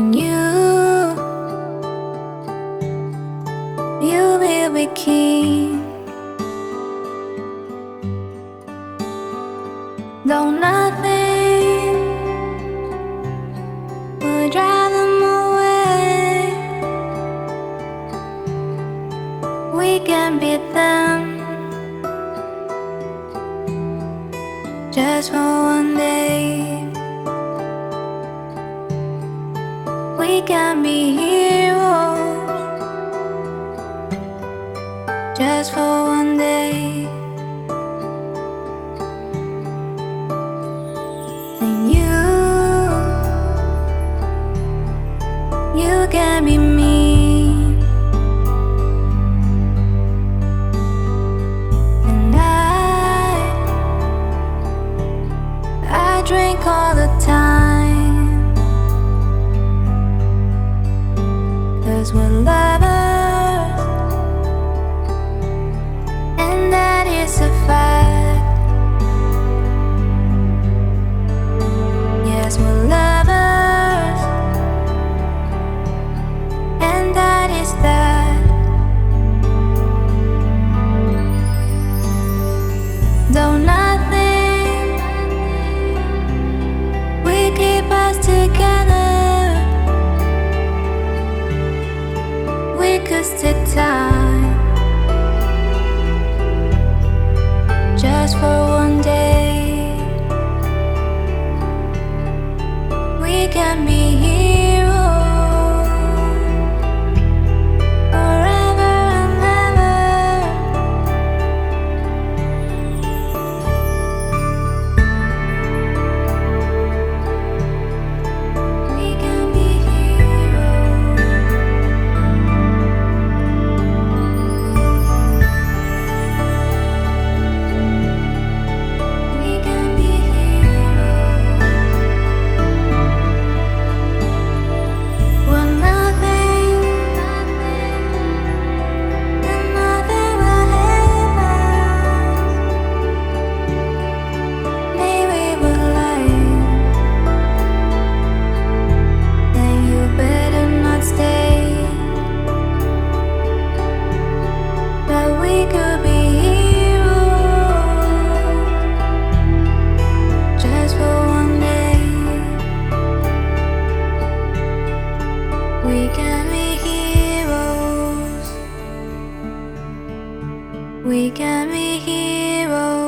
And you, you will be king. Though nothing will drive them away, we can beat them just for one day. We can be heroes oh. just for one day. And you, you can be me. And I, I drink all the time. Could stick time We can be heroes. We can be heroes.